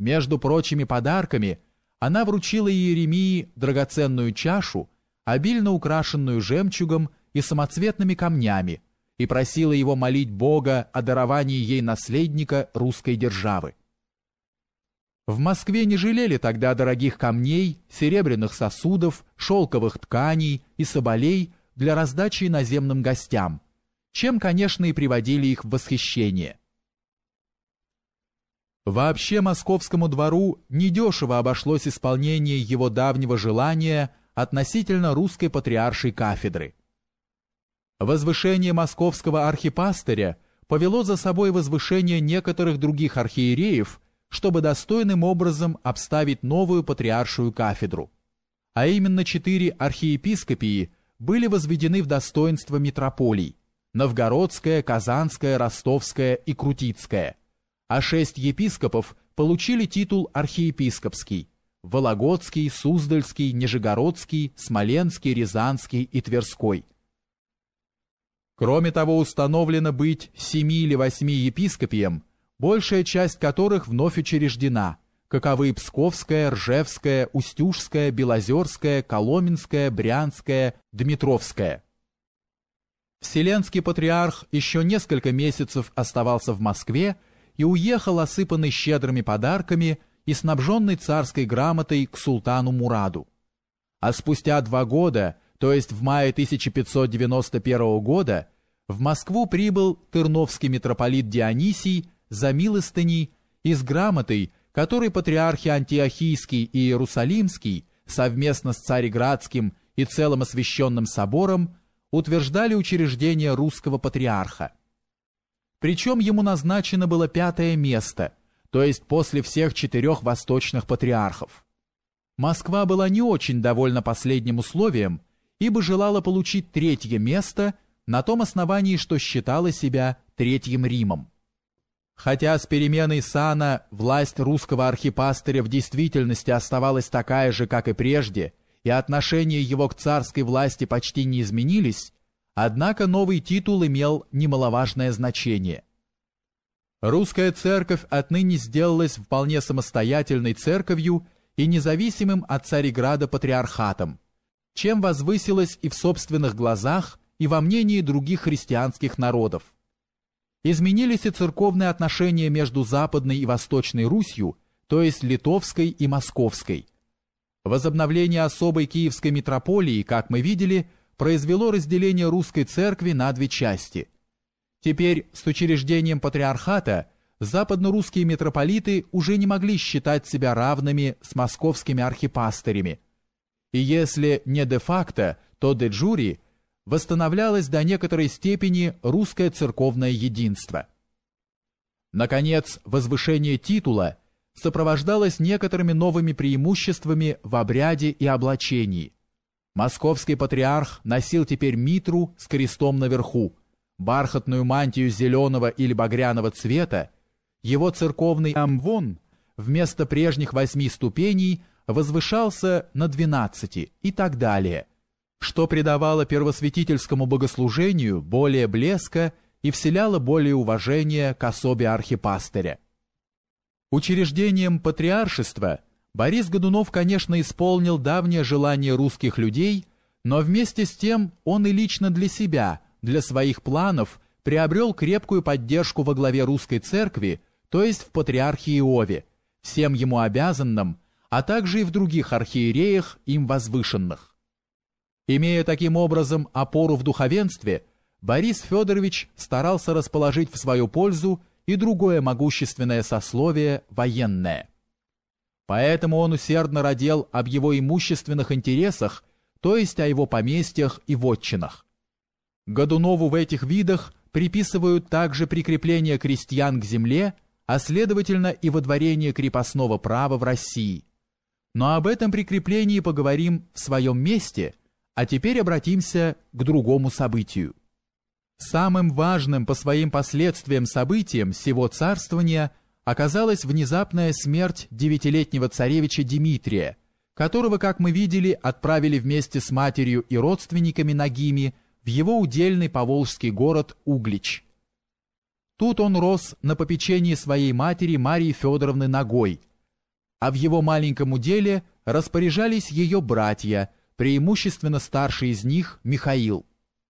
Между прочими подарками она вручила Иеремии драгоценную чашу, обильно украшенную жемчугом и самоцветными камнями, и просила его молить Бога о даровании ей наследника русской державы. В Москве не жалели тогда дорогих камней, серебряных сосудов, шелковых тканей и соболей для раздачи иноземным гостям, чем, конечно, и приводили их в восхищение. Вообще московскому двору недешево обошлось исполнение его давнего желания относительно русской патриаршей кафедры. Возвышение московского архипастыря повело за собой возвышение некоторых других архиереев, чтобы достойным образом обставить новую патриаршую кафедру. А именно четыре архиепископии были возведены в достоинство митрополий – Новгородская, Казанская, Ростовская и Крутицкая – а шесть епископов получили титул архиепископский – Вологодский, Суздальский, Нижегородский, Смоленский, Рязанский и Тверской. Кроме того, установлено быть семи или восьми епископием, большая часть которых вновь учреждена, каковы Псковская, Ржевская, Устюжская, Белозерская, Коломенская, Брянская, Дмитровская. Вселенский патриарх еще несколько месяцев оставался в Москве и уехал осыпанный щедрыми подарками и снабженный царской грамотой к султану Мураду. А спустя два года, то есть в мае 1591 года, в Москву прибыл Тырновский митрополит Дионисий за милостыней и с грамотой, которой патриархи Антиохийский и Иерусалимский совместно с Цареградским и целым освященным собором утверждали учреждение русского патриарха – причем ему назначено было пятое место, то есть после всех четырех восточных патриархов. Москва была не очень довольна последним условием, ибо желала получить третье место на том основании, что считала себя Третьим Римом. Хотя с переменой сана власть русского архипастыря в действительности оставалась такая же, как и прежде, и отношения его к царской власти почти не изменились, Однако новый титул имел немаловажное значение. Русская церковь отныне сделалась вполне самостоятельной церковью и независимым от Цареграда патриархатом, чем возвысилась и в собственных глазах, и во мнении других христианских народов. Изменились и церковные отношения между Западной и Восточной Русью, то есть Литовской и Московской. Возобновление особой Киевской митрополии, как мы видели, произвело разделение русской церкви на две части. Теперь с учреждением патриархата западно-русские митрополиты уже не могли считать себя равными с московскими архипастырями. И если не де-факто, то де-джури восстановлялось до некоторой степени русское церковное единство. Наконец, возвышение титула сопровождалось некоторыми новыми преимуществами в обряде и облачении – Московский патриарх носил теперь митру с крестом наверху, бархатную мантию зеленого или багряного цвета, его церковный амвон вместо прежних восьми ступеней возвышался на двенадцати и так далее, что придавало первосвятительскому богослужению более блеска и вселяло более уважения к особе архипастыря. Учреждением патриаршества – Борис Годунов, конечно, исполнил давнее желание русских людей, но вместе с тем он и лично для себя, для своих планов, приобрел крепкую поддержку во главе русской церкви, то есть в патриархии Иове, всем ему обязанным, а также и в других архиереях, им возвышенных. Имея таким образом опору в духовенстве, Борис Федорович старался расположить в свою пользу и другое могущественное сословие военное. Поэтому он усердно родил об его имущественных интересах, то есть о его поместьях и вотчинах. Годунову в этих видах приписывают также прикрепление крестьян к земле, а следовательно и водворение крепостного права в России. Но об этом прикреплении поговорим в своем месте, а теперь обратимся к другому событию. Самым важным по своим последствиям событием всего царствования – оказалась внезапная смерть девятилетнего царевича Дмитрия, которого, как мы видели, отправили вместе с матерью и родственниками Нагими в его удельный поволжский город Углич. Тут он рос на попечении своей матери Марии Федоровны Ногой, а в его маленьком уделе распоряжались ее братья, преимущественно старший из них Михаил.